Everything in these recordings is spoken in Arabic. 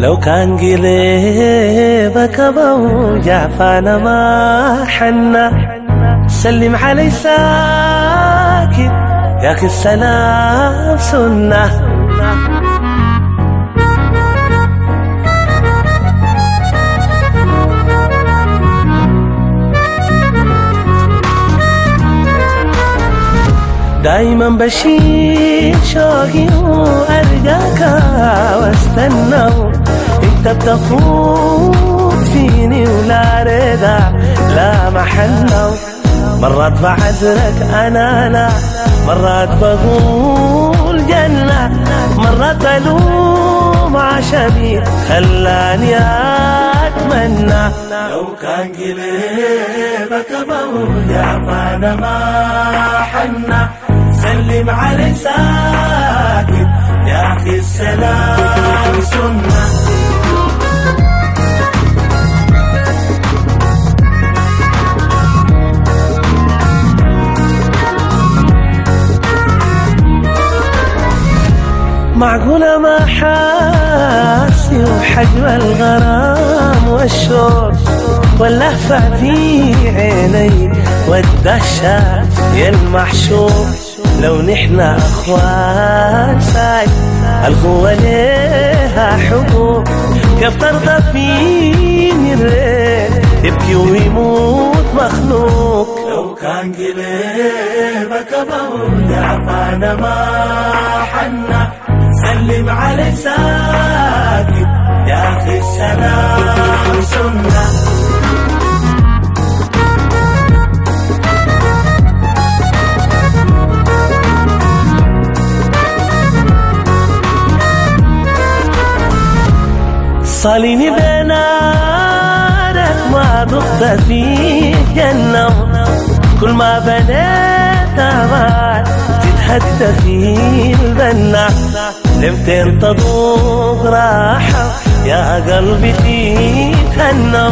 لو كان قلبك بوجع فانا ما حنا. سلم علي ساكت يا أخي السلام سنة. دايما بشيل شوقي وأرجاك وأستنى. بتفوت فيني ولا رضا. لا محنة مرات بعذرك أنا لا. مرات بقول جنة. مرات بلوم عشمي خلاني أتمنى. لو كان قلبك بوجع فأنا ما حنى. سلم علي ساكت يا أخي السلام سنة. معقولة ما حاسي وحجم الغرام والشوق واللهفة في عيني والدهشة يا المحشوق لو نحنا اخوان ساي القوة ليها حقوق. كيف ترضى فيني الريت يبكي ويموت مخلوق. لو كان قلبك بوجع فأنا ما حنا سلم علي ساكت أخي السلام سنة. صاليني بنارك ما ضغط في جنة كل ما بنيت أمان تتهدى في البنة لمتين تذوق راحة يا قلبي تتهنى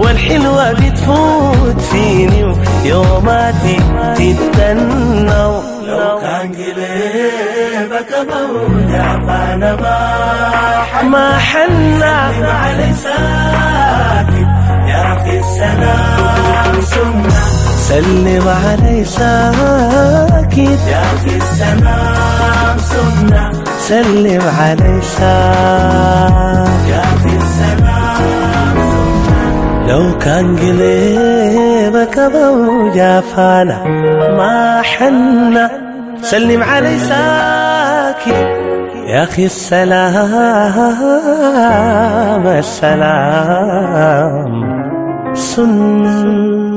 والحلوة بتفوت فيني يوماتي تتنى. لو كان قلبك موجع فأنا ما ما حنا علي ساكت يا أخي السلام سنة. سلم علي ساكت يا أخي السلام سنة. سلم أخي السلام لو كان قلبك بوجع فانا ما حنا. سلم علي ساكت يا أخي السلام السلام. سنة.